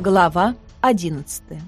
Глава одиннадцатая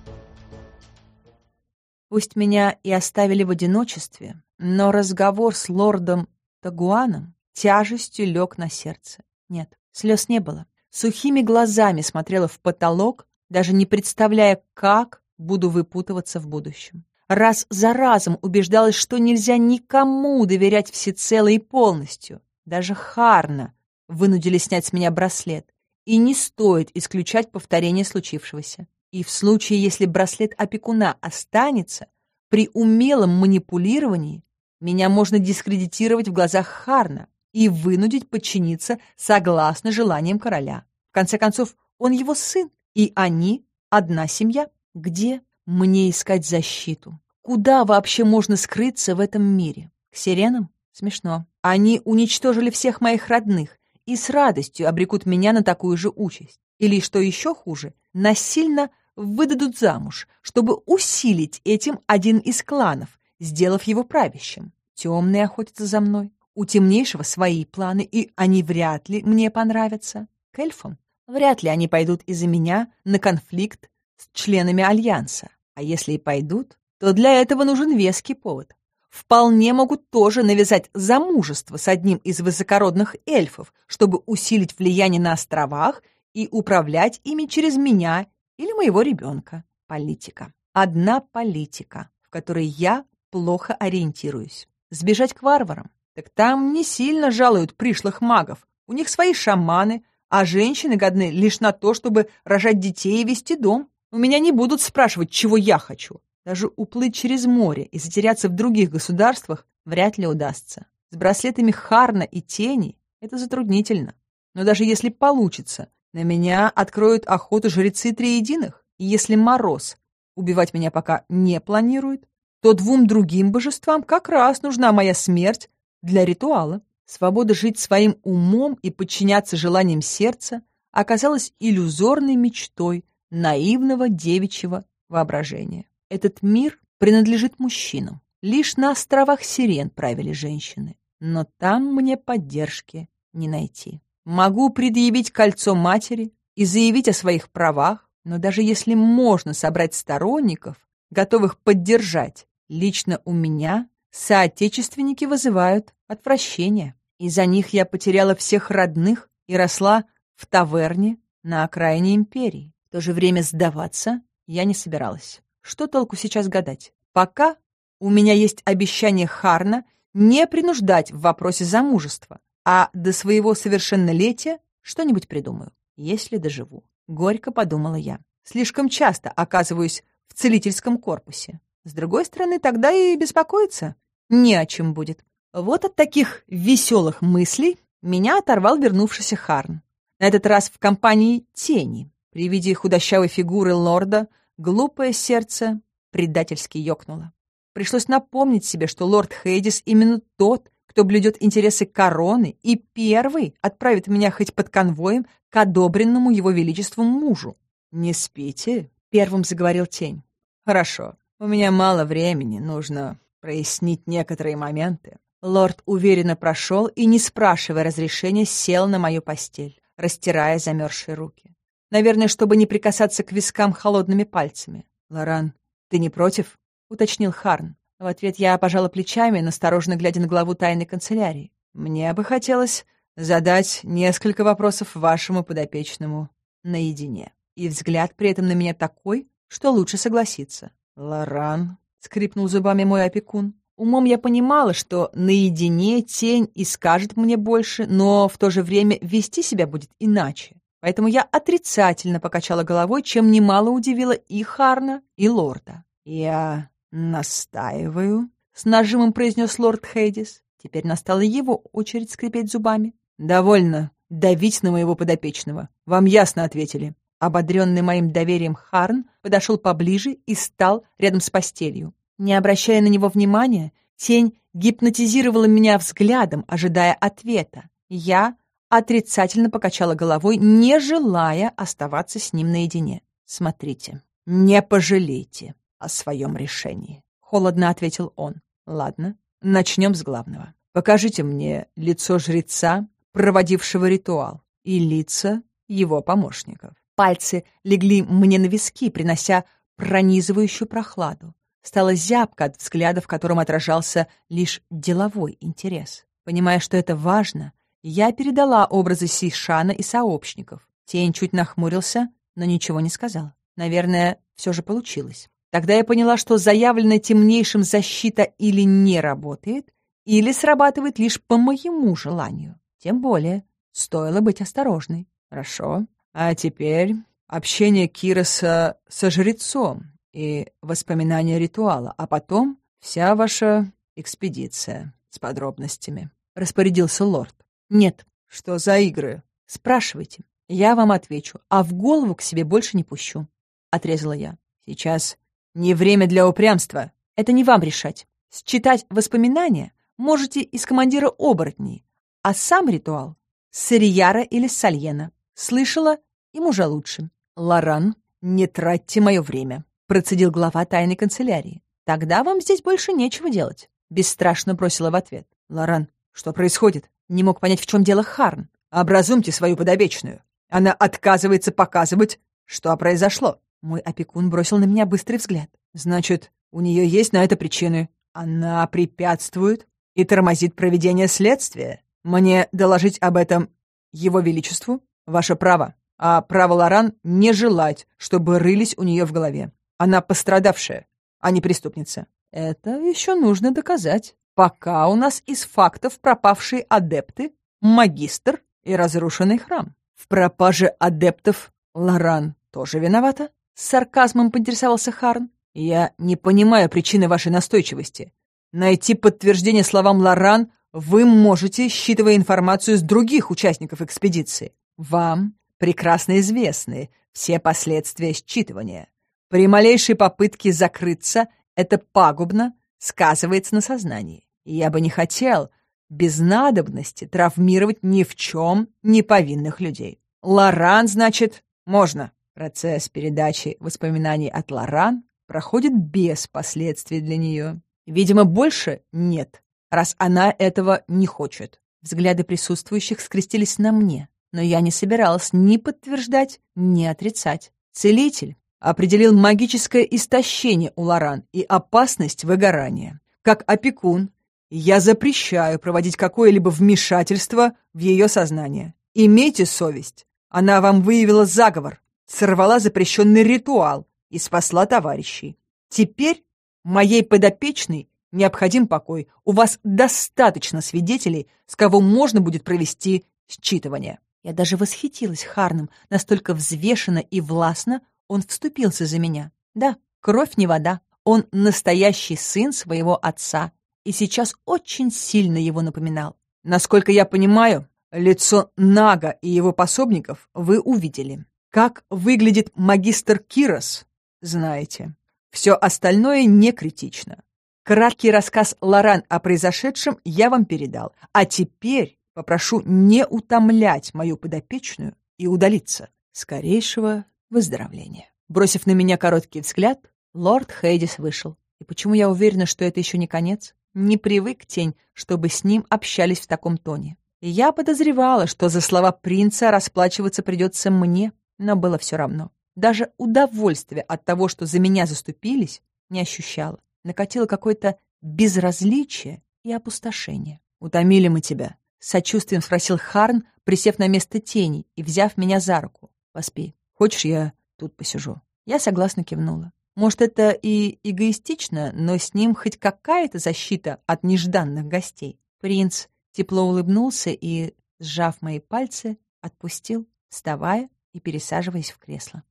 Пусть меня и оставили в одиночестве, но разговор с лордом Тагуаном тяжестью лег на сердце. Нет, слез не было. Сухими глазами смотрела в потолок, даже не представляя, как буду выпутываться в будущем. Раз за разом убеждалась, что нельзя никому доверять всецело и полностью. Даже Харна вынудили снять с меня браслет. И не стоит исключать повторение случившегося. И в случае, если браслет опекуна останется, при умелом манипулировании меня можно дискредитировать в глазах Харна и вынудить подчиниться согласно желаниям короля. В конце концов, он его сын, и они одна семья. Где мне искать защиту? Куда вообще можно скрыться в этом мире? К сиренам? Смешно. Они уничтожили всех моих родных и с радостью обрекут меня на такую же участь. Или, что еще хуже, насильно выдадут замуж, чтобы усилить этим один из кланов, сделав его правящим. Темные охотятся за мной. У темнейшего свои планы, и они вряд ли мне понравятся. К эльфам вряд ли они пойдут из-за меня на конфликт с членами Альянса. А если и пойдут, то для этого нужен веский повод. Вполне могут тоже навязать замужество с одним из высокородных эльфов, чтобы усилить влияние на островах и управлять ими через меня или моего ребенка. Политика. Одна политика, в которой я плохо ориентируюсь. Сбежать к варварам. Так там не сильно жалуют пришлых магов. У них свои шаманы, а женщины годны лишь на то, чтобы рожать детей и вести дом. У меня не будут спрашивать, чего я хочу. Даже уплыть через море и затеряться в других государствах вряд ли удастся. С браслетами Харна и Тени это затруднительно. Но даже если получится, на меня откроют охоту жрецы Триединых. И если Мороз убивать меня пока не планирует, то двум другим божествам как раз нужна моя смерть для ритуала. Свобода жить своим умом и подчиняться желаниям сердца оказалась иллюзорной мечтой наивного девичьего воображения. Этот мир принадлежит мужчинам. Лишь на островах Сирен правили женщины. Но там мне поддержки не найти. Могу предъявить кольцо матери и заявить о своих правах, но даже если можно собрать сторонников, готовых поддержать, лично у меня соотечественники вызывают отвращение. Из-за них я потеряла всех родных и росла в таверне на окраине империи. В то же время сдаваться я не собиралась. Что толку сейчас гадать? Пока у меня есть обещание Харна не принуждать в вопросе замужества, а до своего совершеннолетия что-нибудь придумаю, если доживу. Горько подумала я. Слишком часто оказываюсь в целительском корпусе. С другой стороны, тогда и беспокоиться не о чем будет. Вот от таких веселых мыслей меня оторвал вернувшийся Харн. На этот раз в компании тени. При виде худощавой фигуры лорда Глупое сердце предательски ёкнуло. Пришлось напомнить себе, что лорд Хейдис именно тот, кто блюдет интересы короны и первый отправит меня хоть под конвоем к одобренному его величеству мужу. «Не спите?» — первым заговорил тень. «Хорошо. У меня мало времени, нужно прояснить некоторые моменты». Лорд уверенно прошел и, не спрашивая разрешения, сел на мою постель, растирая замерзшие руки. Наверное, чтобы не прикасаться к вискам холодными пальцами. «Лоран, ты не против?» — уточнил Харн. В ответ я пожала плечами, настороженно глядя на главу тайной канцелярии. «Мне бы хотелось задать несколько вопросов вашему подопечному наедине. И взгляд при этом на меня такой, что лучше согласиться». «Лоран», — скрипнул зубами мой опекун. Умом я понимала, что наедине тень и скажет мне больше, но в то же время вести себя будет иначе. Поэтому я отрицательно покачала головой, чем немало удивило и Харна, и лорда. «Я настаиваю», — с нажимом произнес лорд Хейдис. Теперь настала его очередь скрипеть зубами. «Довольно давить на моего подопечного. Вам ясно ответили». Ободренный моим доверием Харн подошел поближе и стал рядом с постелью. Не обращая на него внимания, тень гипнотизировала меня взглядом, ожидая ответа. Я отрицательно покачала головой, не желая оставаться с ним наедине. «Смотрите, не пожалейте о своем решении», — холодно ответил он. «Ладно, начнем с главного. Покажите мне лицо жреца, проводившего ритуал, и лица его помощников». Пальцы легли мне на виски, принося пронизывающую прохладу. Стало зябко от взгляда, в котором отражался лишь деловой интерес. Понимая, что это важно, я передала образы Сишана и сообщников. Тень чуть нахмурился, но ничего не сказал. Наверное, все же получилось. Тогда я поняла, что заявленная темнейшим защита или не работает, или срабатывает лишь по моему желанию. Тем более, стоило быть осторожной. Хорошо. А теперь общение Кироса со жрецом и воспоминания ритуала, а потом вся ваша экспедиция с подробностями. Распорядился лорд. Нет. Что за игры? Спрашивайте. Я вам отвечу, а в голову к себе больше не пущу. Отрезала я. Сейчас не время для упрямства. Это не вам решать. Считать воспоминания можете из командира оборотней, а сам ритуал — с или с Сальена. Слышала, им уже лучше. Лоран, не тратьте мое время, процедил глава тайной канцелярии. Тогда вам здесь больше нечего делать. Бесстрашно бросила в ответ. Лоран, что происходит? Не мог понять, в чем дело Харн. Образумьте свою подопечную. Она отказывается показывать, что произошло. Мой опекун бросил на меня быстрый взгляд. Значит, у нее есть на это причины. Она препятствует и тормозит проведение следствия. Мне доложить об этом его величеству? Ваше право. А право Лоран не желать, чтобы рылись у нее в голове. Она пострадавшая, а не преступница. Это еще нужно доказать. Пока у нас из фактов пропавшие адепты, магистр и разрушенный храм. В пропаже адептов Лоран тоже виновата? С сарказмом поинтересовался Харн. Я не понимаю причины вашей настойчивости. Найти подтверждение словам Лоран вы можете, считывая информацию с других участников экспедиции. Вам прекрасно известны все последствия считывания. При малейшей попытке закрыться это пагубно сказывается на сознании. Я бы не хотел без надобности травмировать ни в чем не повинных людей. Лоран, значит, можно. Процесс передачи воспоминаний от Лоран проходит без последствий для нее. Видимо, больше нет, раз она этого не хочет. Взгляды присутствующих скрестились на мне, но я не собиралась ни подтверждать, ни отрицать. Целитель определил магическое истощение у Лоран и опасность выгорания. Как опекун, я запрещаю проводить какое-либо вмешательство в ее сознание. Имейте совесть. Она вам выявила заговор, сорвала запрещенный ритуал и спасла товарищей. Теперь Моей подопечной необходим покой. У вас достаточно свидетелей, с кого можно будет провести считывание. Я даже восхитилась Харном, настолько взвешенно и властно он вступился за меня. Да, кровь не вода. Он настоящий сын своего отца, и сейчас очень сильно его напоминал. Насколько я понимаю, лицо Нага и его пособников вы увидели. Как выглядит магистр Кирос, знаете. Все остальное не критично. Краткий рассказ Лоран о произошедшем я вам передал. А теперь попрошу не утомлять мою подопечную и удалиться. Скорейшего выздоровления. Бросив на меня короткий взгляд, лорд Хейдис вышел. И почему я уверена, что это еще не конец? Не привык тень, чтобы с ним общались в таком тоне. Я подозревала, что за слова принца расплачиваться придется мне, но было все равно. Даже удовольствия от того, что за меня заступились, не ощущала. Накатило какое-то безразличие и опустошение. «Утомили мы тебя», — сочувствием спросил Харн, присев на место тени и взяв меня за руку. «Поспи. Хочешь, я тут посижу?» Я согласно кивнула. Может, это и эгоистично, но с ним хоть какая-то защита от нежданных гостей. Принц тепло улыбнулся и, сжав мои пальцы, отпустил, вставая и пересаживаясь в кресло.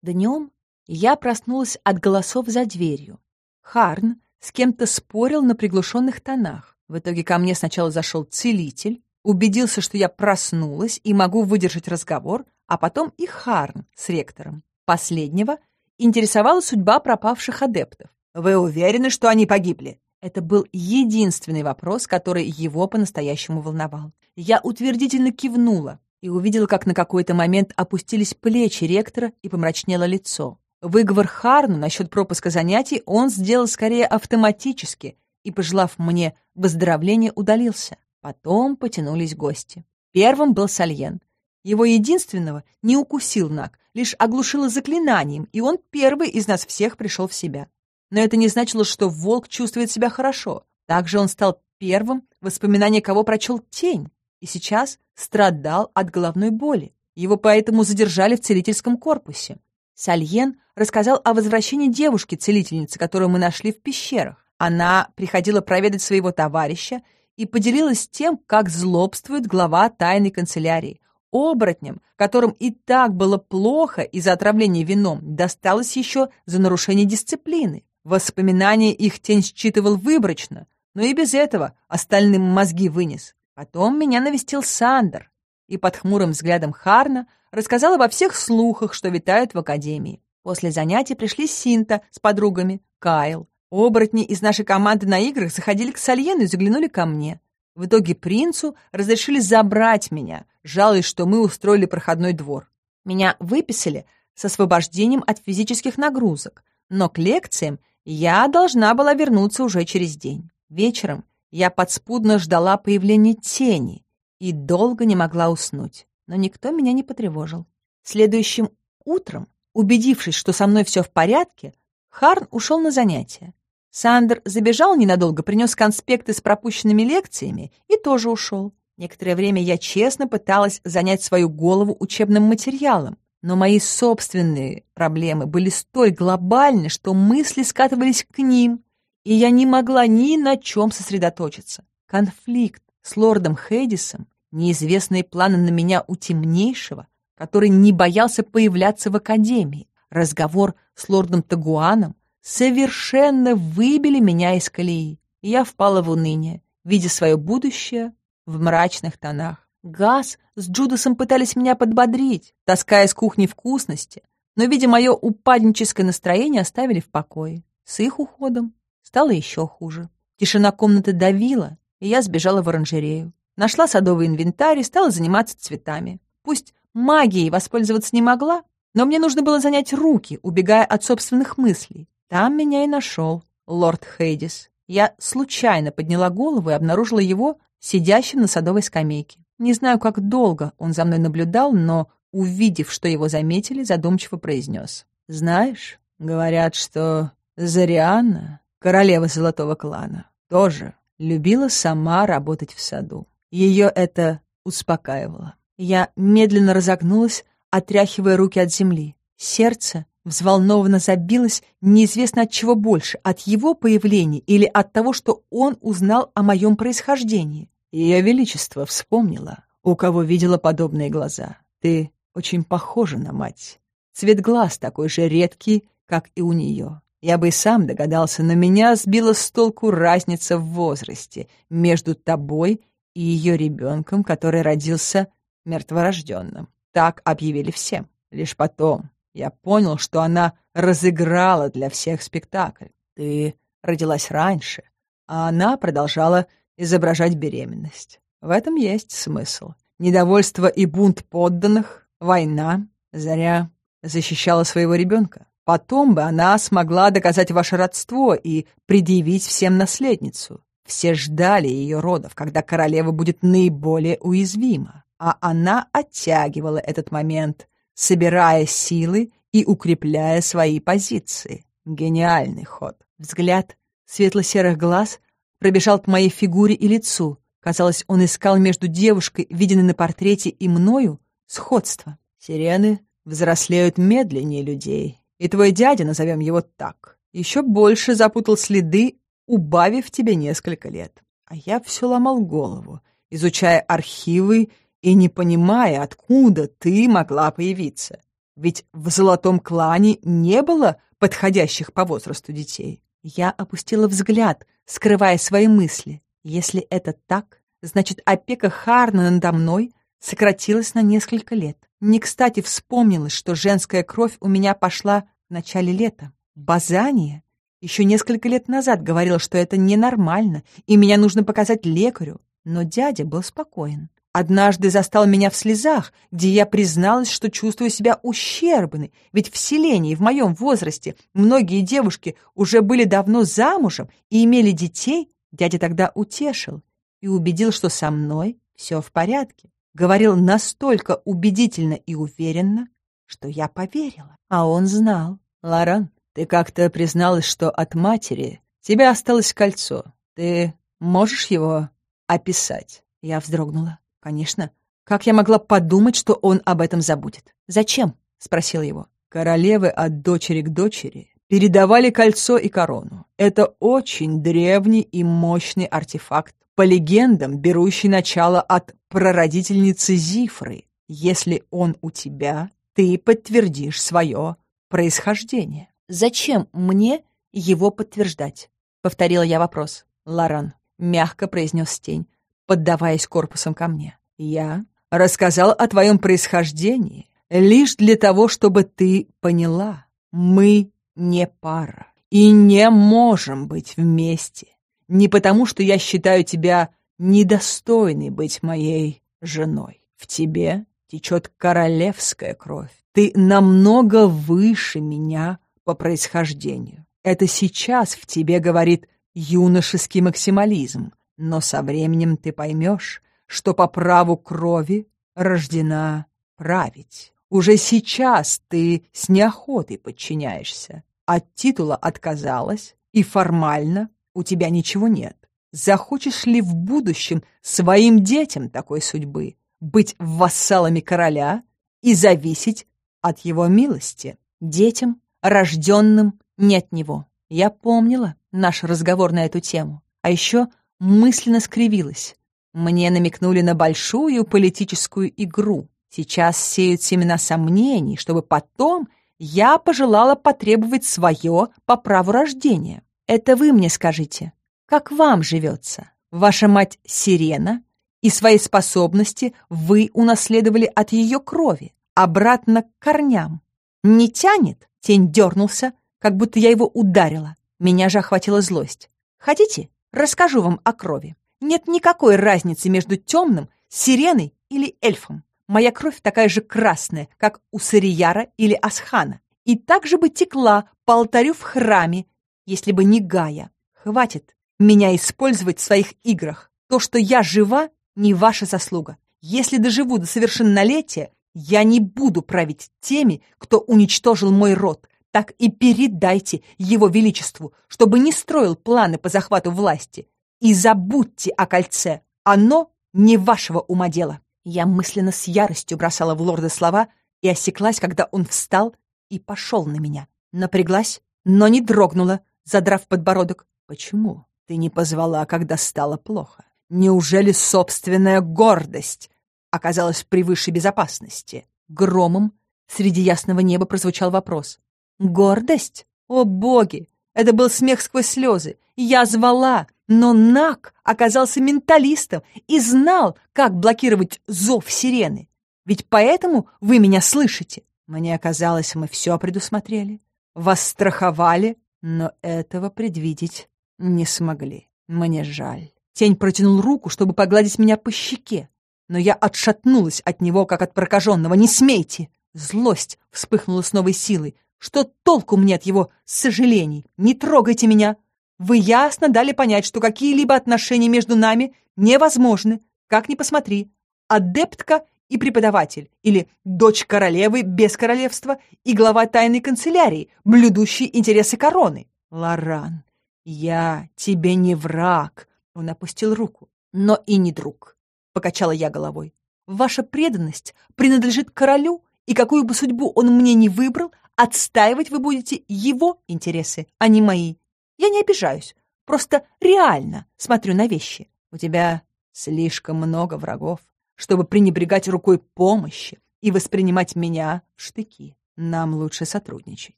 Днем я проснулась от голосов за дверью. Харн с кем-то спорил на приглушенных тонах. В итоге ко мне сначала зашел целитель, убедился, что я проснулась и могу выдержать разговор, а потом и Харн с ректором. Последнего интересовала судьба пропавших адептов. «Вы уверены, что они погибли?» Это был единственный вопрос, который его по-настоящему волновал. Я утвердительно кивнула, и увидела, как на какой-то момент опустились плечи ректора и помрачнело лицо. Выговор Харну насчет пропуска занятий он сделал скорее автоматически и, пожелав мне выздоровления, удалился. Потом потянулись гости. Первым был Сальен. Его единственного не укусил Наг, лишь оглушило заклинанием, и он первый из нас всех пришел в себя. Но это не значило, что волк чувствует себя хорошо. Также он стал первым, воспоминание кого прочел тень, и сейчас страдал от головной боли. Его поэтому задержали в целительском корпусе. Сальен рассказал о возвращении девушки-целительницы, которую мы нашли в пещерах. Она приходила проведать своего товарища и поделилась тем, как злобствует глава тайной канцелярии. Оборотням, которым и так было плохо из-за отравления вином, досталось еще за нарушение дисциплины. Воспоминания их тень считывал выборочно, но и без этого остальным мозги вынес. Потом меня навестил Сандер и под хмурым взглядом Харна рассказал обо всех слухах, что витают в Академии. После занятий пришли Синта с подругами, Кайл. Оборотни из нашей команды на играх заходили к Сальену и заглянули ко мне. В итоге принцу разрешили забрать меня, жалуясь, что мы устроили проходной двор. Меня выписали с освобождением от физических нагрузок, но к лекциям я должна была вернуться уже через день. Вечером я подспудно ждала появления тени и долго не могла уснуть, но никто меня не потревожил. Следующим утром, убедившись, что со мной все в порядке, Харн ушел на занятия. Сандер забежал ненадолго, принес конспекты с пропущенными лекциями и тоже ушел. Некоторое время я честно пыталась занять свою голову учебным материалом, но мои собственные проблемы были столь глобальны, что мысли скатывались к ним, и я не могла ни на чем сосредоточиться. Конфликт с лордом Хейдисом, неизвестные планы на меня у темнейшего, который не боялся появляться в академии, разговор с лордом Тагуаном, совершенно выбили меня из колеи, и я впала в уныние, видя свое будущее в мрачных тонах. Газ с Джудасом пытались меня подбодрить, таская с кухни вкусности, но, видя мое упадническое настроение, оставили в покое. С их уходом стало еще хуже. Тишина комнаты давила, и я сбежала в оранжерею. Нашла садовый инвентарь и стала заниматься цветами. Пусть магией воспользоваться не могла, но мне нужно было занять руки, убегая от собственных мыслей. Там меня и нашел лорд Хейдис. Я случайно подняла голову и обнаружила его сидящим на садовой скамейке. Не знаю, как долго он за мной наблюдал, но, увидев, что его заметили, задумчиво произнес. «Знаешь, говорят, что Зарианна, королева золотого клана, тоже любила сама работать в саду. Ее это успокаивало. Я медленно разогнулась, отряхивая руки от земли. Сердце Взволнованно забилась неизвестно от чего больше, от его появления или от того, что он узнал о моем происхождении. Ее Величество вспомнила, у кого видела подобные глаза. Ты очень похожа на мать. Цвет глаз такой же редкий, как и у нее. Я бы и сам догадался, но меня сбила с толку разница в возрасте между тобой и ее ребенком, который родился мертворожденным. Так объявили всем. Лишь потом, я понял, что она разыграла для всех спектакль. Ты родилась раньше, а она продолжала изображать беременность. В этом есть смысл. Недовольство и бунт подданных, война. Заря защищала своего ребенка. Потом бы она смогла доказать ваше родство и предъявить всем наследницу. Все ждали ее родов, когда королева будет наиболее уязвима. А она оттягивала этот момент, собирая силы и укрепляя свои позиции. Гениальный ход. Взгляд светло-серых глаз пробежал по моей фигуре и лицу. Казалось, он искал между девушкой, виденной на портрете, и мною, сходство. Сирены взрослеют медленнее людей, и твой дядя, назовем его так, еще больше запутал следы, убавив тебе несколько лет. А я все ломал голову, изучая архивы и не понимая, откуда ты могла появиться. Ведь в золотом клане не было подходящих по возрасту детей. Я опустила взгляд, скрывая свои мысли. Если это так, значит, опека Харна надо мной сократилась на несколько лет. Не кстати вспомнилось, что женская кровь у меня пошла в начале лета. Базания еще несколько лет назад говорила, что это ненормально, и меня нужно показать лекарю. Но дядя был спокоен. Однажды застал меня в слезах, где я призналась, что чувствую себя ущербной, ведь в селении в моем возрасте многие девушки уже были давно замужем и имели детей, дядя тогда утешил и убедил, что со мной все в порядке. говорил настолько убедительно и уверенно, что я поверила. А он знал. «Лоран, ты как-то призналась, что от матери тебе осталось кольцо. Ты можешь его описать?» Я вздрогнула. «Конечно. Как я могла подумать, что он об этом забудет? Зачем?» — спросил его. «Королевы от дочери к дочери передавали кольцо и корону. Это очень древний и мощный артефакт, по легендам, берущий начало от прародительницы Зифры. Если он у тебя, ты подтвердишь свое происхождение. Зачем мне его подтверждать? Повторила я вопрос. Лоран мягко произнес тень, поддаваясь корпусом ко мне. Я рассказал о твоем происхождении лишь для того, чтобы ты поняла. Мы не пара и не можем быть вместе. Не потому, что я считаю тебя недостойной быть моей женой. В тебе течет королевская кровь. Ты намного выше меня по происхождению. Это сейчас в тебе говорит юношеский максимализм, но со временем ты поймешь, что по праву крови рождена править. Уже сейчас ты с неохотой подчиняешься. От титула отказалась, и формально у тебя ничего нет. Захочешь ли в будущем своим детям такой судьбы быть вассалами короля и зависеть от его милости? Детям, рожденным не от него. Я помнила наш разговор на эту тему, а еще мысленно скривилась. Мне намекнули на большую политическую игру. Сейчас сеют семена сомнений, чтобы потом я пожелала потребовать свое по праву рождения. Это вы мне скажите, как вам живется? Ваша мать Сирена, и свои способности вы унаследовали от ее крови, обратно к корням. Не тянет? Тень дернулся, как будто я его ударила. Меня же охватила злость. Хотите, расскажу вам о крови? Нет никакой разницы между темным, сиреной или эльфом. Моя кровь такая же красная, как у Сарияра или Асхана, и так же бы текла по алтарю в храме, если бы не Гая. Хватит меня использовать в своих играх. То, что я жива, не ваша заслуга. Если доживу до совершеннолетия, я не буду править теми, кто уничтожил мой род. Так и передайте его величеству, чтобы не строил планы по захвату власти. И забудьте о кольце. Оно не вашего ума дело. Я мысленно с яростью бросала в лорда слова и осеклась, когда он встал и пошел на меня. Напряглась, но не дрогнула, задрав подбородок. «Почему ты не позвала, когда стало плохо? Неужели собственная гордость оказалась превыше безопасности?» Громом среди ясного неба прозвучал вопрос. «Гордость? О, боги! Это был смех сквозь слезы. Я звала, но Нак оказался менталистом и знал, как блокировать зов сирены. Ведь поэтому вы меня слышите. Мне казалось, мы все предусмотрели. Вас страховали, но этого предвидеть не смогли. Мне жаль. Тень протянул руку, чтобы погладить меня по щеке, но я отшатнулась от него, как от прокаженного. «Не смейте!» Злость вспыхнула с новой силой. «Что толку мне от его сожалений? Не трогайте меня! Вы ясно дали понять, что какие-либо отношения между нами невозможны, как ни посмотри. Адептка и преподаватель, или дочь королевы без королевства и глава тайной канцелярии, блюдущий интересы короны. Лоран, я тебе не враг. Он опустил руку. Но и не друг, покачала я головой. Ваша преданность принадлежит королю, и какую бы судьбу он мне не выбрал, отстаивать вы будете его интересы, а не мои. Я не обижаюсь, просто реально смотрю на вещи. У тебя слишком много врагов, чтобы пренебрегать рукой помощи и воспринимать меня в штыки. Нам лучше сотрудничать.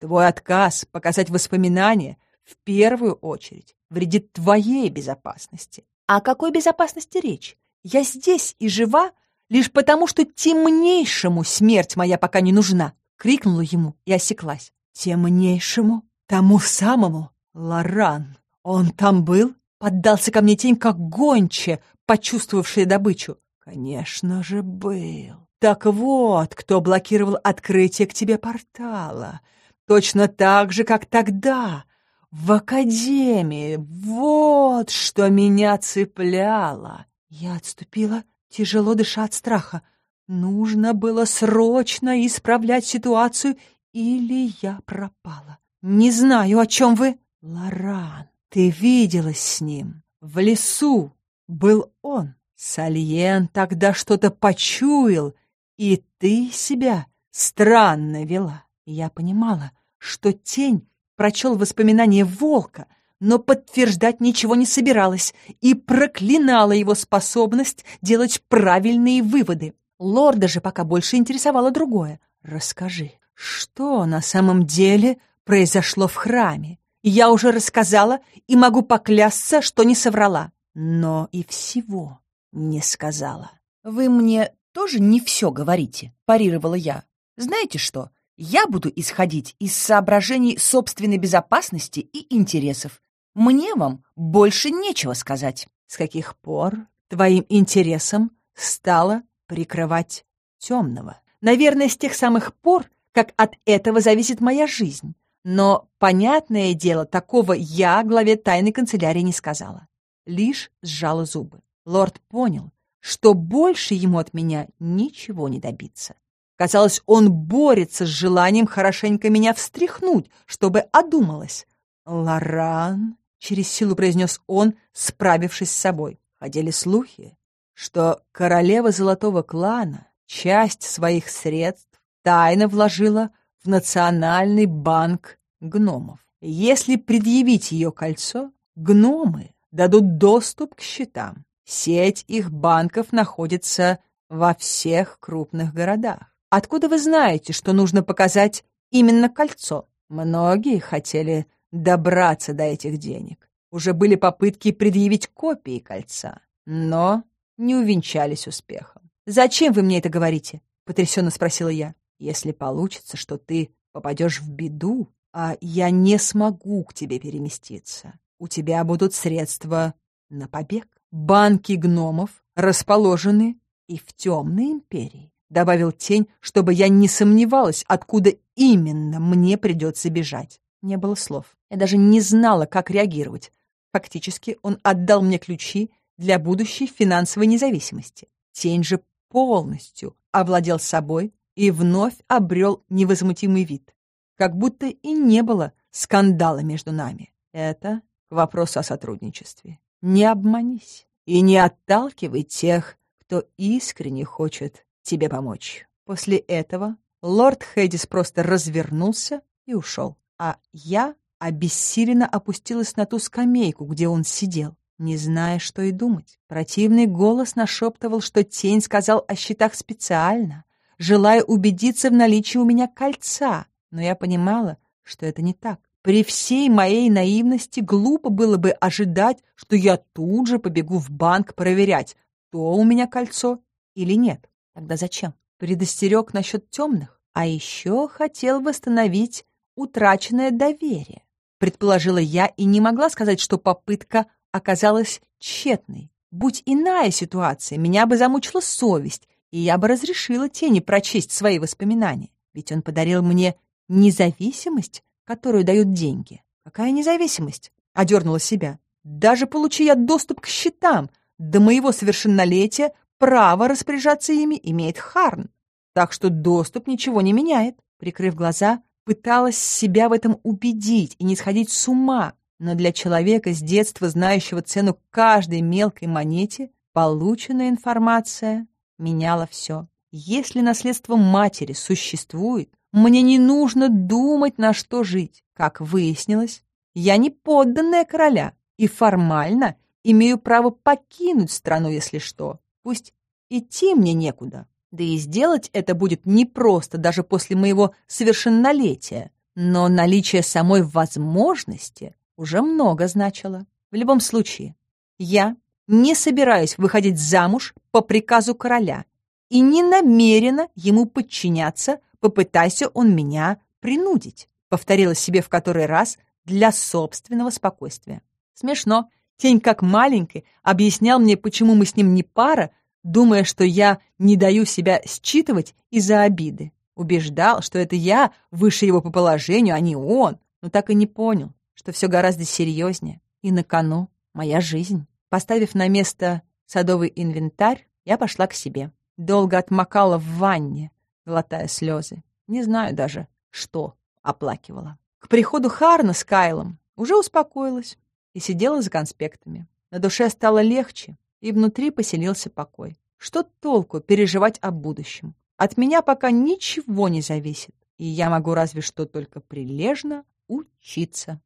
Твой отказ показать воспоминания в первую очередь вредит твоей безопасности. О какой безопасности речь? Я здесь и жива лишь потому, что темнейшему смерть моя пока не нужна. Крикнула ему и осеклась. Темнейшему? Тому самому? Лоран, он там был? Поддался ко мне тень, как гонче, почувствовавшая добычу. Конечно же, был. Так вот, кто блокировал открытие к тебе портала. Точно так же, как тогда, в академии. Вот что меня цепляло. Я отступила. тяжело дыша от страха. Нужно было срочно исправлять ситуацию, или я пропала. Не знаю, о чем вы. Лоран, ты виделась с ним. В лесу был он. Сальен тогда что-то почуял, и ты себя странно вела. Я понимала, что тень прочел воспоминания волка, но подтверждать ничего не собиралась и проклинала его способность делать правильные выводы. Лорда же пока больше интересовало другое. «Расскажи, что на самом деле произошло в храме? Я уже рассказала и могу поклясться, что не соврала, но и всего не сказала». «Вы мне тоже не все говорите», — парировала я. «Знаете что? Я буду исходить из соображений собственной безопасности и интересов. Мне вам больше нечего сказать. С каких пор твоим интересом стало прикрывать темного? Наверное, с тех самых пор, как от этого зависит моя жизнь. Но, понятное дело, такого я главе тайной канцелярии не сказала. Лишь сжала зубы. Лорд понял, что больше ему от меня ничего не добиться. Казалось, он борется с желанием хорошенько меня встряхнуть, чтобы одумалась. «Лоран», — через силу произнес он, справившись с собой. Ходили слухи, что королева Золотого клана часть своих средств тайно вложила в Национальный банк гномов. Если предъявить ее кольцо, гномы дадут доступ к счетам. Сеть их банков находится во всех крупных городах. Откуда вы знаете, что нужно показать именно кольцо? Многие хотели добраться до этих денег. Уже были попытки предъявить копии кольца, но не увенчались успехом. «Зачем вы мне это говорите?» — потрясенно спросила я. «Если получится, что ты попадешь в беду, а я не смогу к тебе переместиться, у тебя будут средства на побег. Банки гномов расположены и в темной империи. — добавил тень, чтобы я не сомневалась, откуда именно мне придется бежать. Не было слов. Я даже не знала, как реагировать. Фактически он отдал мне ключи для будущей финансовой независимости. Тень же полностью овладел собой и вновь обрел невозмутимый вид. Как будто и не было скандала между нами. Это к вопросу о сотрудничестве. Не обманись и не отталкивай тех, кто искренне хочет тебе помочь». После этого лорд Хэдис просто развернулся и ушел, а я обессиленно опустилась на ту скамейку, где он сидел, не зная, что и думать. Противный голос нашептывал, что тень сказал о счетах специально, желая убедиться в наличии у меня кольца, но я понимала, что это не так. При всей моей наивности глупо было бы ожидать, что я тут же побегу в банк проверять, то у меня кольцо или нет. Тогда зачем? Предостерег насчет темных, а еще хотел восстановить утраченное доверие. Предположила я и не могла сказать, что попытка оказалась тщетной. Будь иная ситуация, меня бы замучила совесть, и я бы разрешила тени прочесть свои воспоминания. Ведь он подарил мне независимость, которую дают деньги. Какая независимость? Одернула себя. Даже получи я доступ к счетам, до моего совершеннолетия Право распоряжаться ими имеет Харн, так что доступ ничего не меняет. Прикрыв глаза, пыталась себя в этом убедить и не сходить с ума, но для человека с детства, знающего цену каждой мелкой монете, полученная информация меняла все. Если наследство матери существует, мне не нужно думать, на что жить. Как выяснилось, я не подданная короля и формально имею право покинуть страну, если что. Пусть идти мне некуда. Да и сделать это будет непросто даже после моего совершеннолетия. Но наличие самой возможности уже много значило. В любом случае, я не собираюсь выходить замуж по приказу короля и не намерена ему подчиняться, попытайся он меня принудить. Повторила себе в который раз для собственного спокойствия. Смешно, Тень, как маленький, объяснял мне, почему мы с ним не пара, думая, что я не даю себя считывать из-за обиды. Убеждал, что это я выше его по положению, а не он, но так и не понял, что все гораздо серьезнее. И на кону моя жизнь. Поставив на место садовый инвентарь, Я пошла к себе. Долго отмокала в ванне, глотая слезы. Не знаю даже, что оплакивала. К приходу Харна с Кайлом уже успокоилась и сидела за конспектами. На душе стало легче, и внутри поселился покой. Что толку переживать о будущем? От меня пока ничего не зависит, и я могу разве что только прилежно учиться.